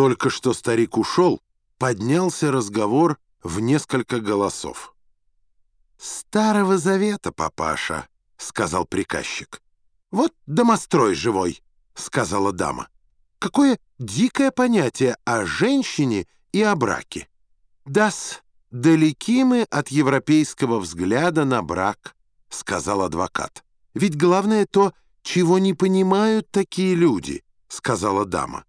Только что старик ушел, поднялся разговор в несколько голосов. «Старого завета, папаша», — сказал приказчик. «Вот домострой живой», — сказала дама. «Какое дикое понятие о женщине и о браке. Дас, далеки мы от европейского взгляда на брак», — сказал адвокат. «Ведь главное то, чего не понимают такие люди», — сказала дама.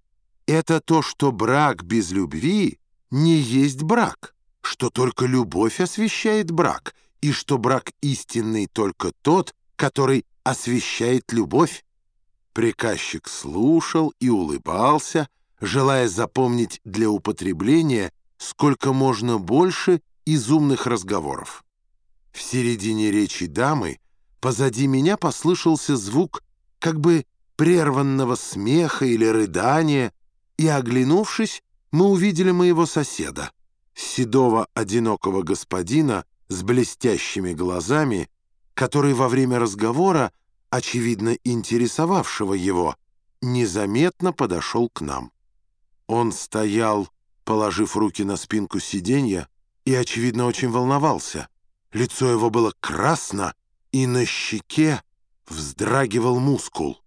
«Это то, что брак без любви не есть брак, что только любовь освещает брак, и что брак истинный только тот, который освещает любовь». Приказчик слушал и улыбался, желая запомнить для употребления сколько можно больше изумных разговоров. В середине речи дамы позади меня послышался звук как бы прерванного смеха или рыдания, и, оглянувшись, мы увидели моего соседа, седого одинокого господина с блестящими глазами, который во время разговора, очевидно интересовавшего его, незаметно подошел к нам. Он стоял, положив руки на спинку сиденья, и, очевидно, очень волновался. Лицо его было красно, и на щеке вздрагивал мускул.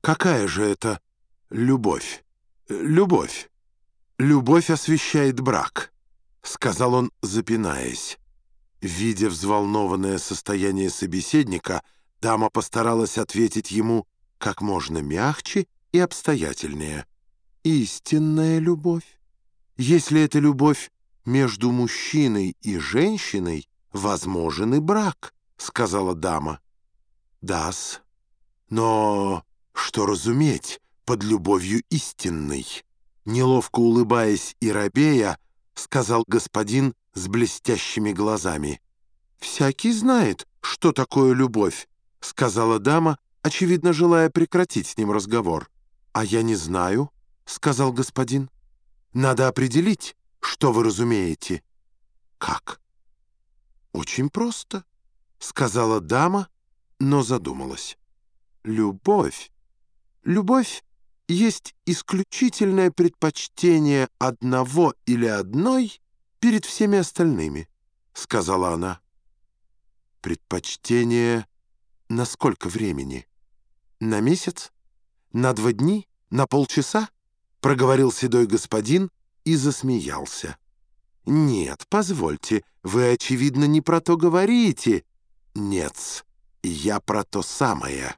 Какая же это любовь? Любовь. Любовь освещает брак, сказал он, запинаясь. Видя взволнованное состояние собеседника, дама постаралась ответить ему как можно мягче и обстоятельнее. Истинная любовь. Если это любовь между мужчиной и женщиной, возможен и брак, сказала дама. Дас. Но что разуметь под любовью истинной? Неловко улыбаясь и робея, сказал господин с блестящими глазами. «Всякий знает, что такое любовь», — сказала дама, очевидно, желая прекратить с ним разговор. «А я не знаю», — сказал господин. «Надо определить, что вы разумеете». «Как?» «Очень просто», — сказала дама, но задумалась. «Любовь. Любовь есть исключительное предпочтение одного или одной перед всеми остальными», — сказала она. «Предпочтение на сколько времени? На месяц? На два дни? На полчаса?» — проговорил седой господин и засмеялся. «Нет, позвольте, вы, очевидно, не про то говорите». «Нет, я про то самое».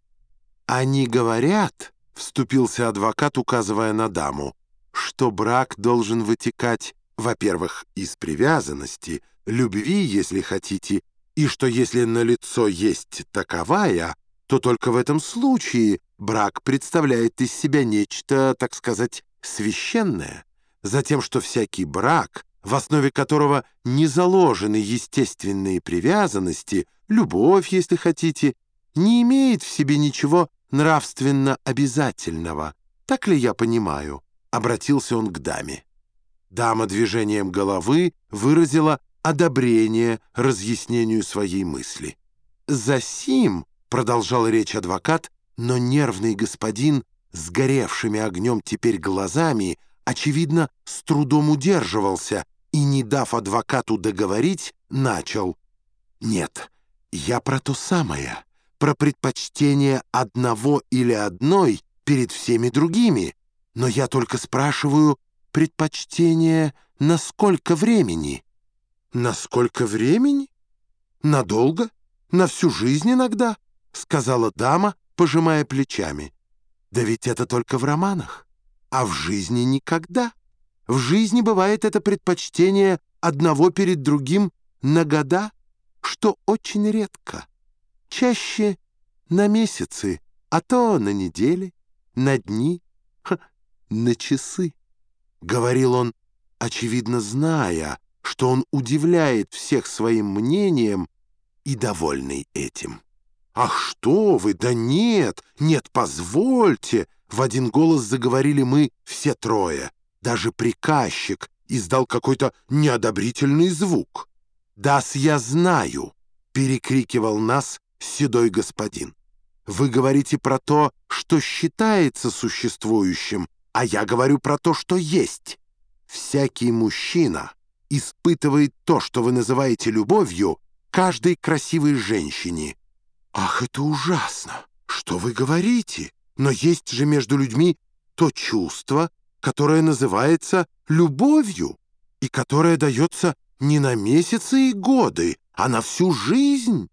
«Они говорят...» вступился адвокат, указывая на даму, что брак должен вытекать, во-первых, из привязанности, любви, если хотите, и что если на лицо есть таковая, то только в этом случае брак представляет из себя нечто, так сказать, священное. Затем, что всякий брак, в основе которого не заложены естественные привязанности, любовь, если хотите, не имеет в себе ничего нравственно обязательного. Так ли я понимаю?» — обратился он к даме. Дама движением головы выразила одобрение разъяснению своей мысли. «Засим», — продолжал речь адвокат, но нервный господин с горевшими огнем теперь глазами, очевидно, с трудом удерживался и, не дав адвокату договорить, начал. «Нет, я про то самое про предпочтение одного или одной перед всеми другими, но я только спрашиваю предпочтение на сколько времени? На сколько времени? Надолго? На всю жизнь иногда? Сказала дама, пожимая плечами. Да ведь это только в романах, а в жизни никогда. В жизни бывает это предпочтение одного перед другим на года, что очень редко чаще на месяцы, а то на недели, на дни, ха, на часы. Говорил он, очевидно зная, что он удивляет всех своим мнением и довольный этим. «Ах, что вы! Да нет! Нет, позвольте!» В один голос заговорили мы все трое. Даже приказчик издал какой-то неодобрительный звук. «Дас я знаю!» — перекрикивал нас седой господин. Вы говорите про то, что считается существующим, а я говорю про то, что есть. Всякий мужчина испытывает то, что вы называете любовью, каждой красивой женщине. Ах, это ужасно! Что вы говорите? Но есть же между людьми то чувство, которое называется любовью и которое дается не на месяцы и годы, а на всю жизнь.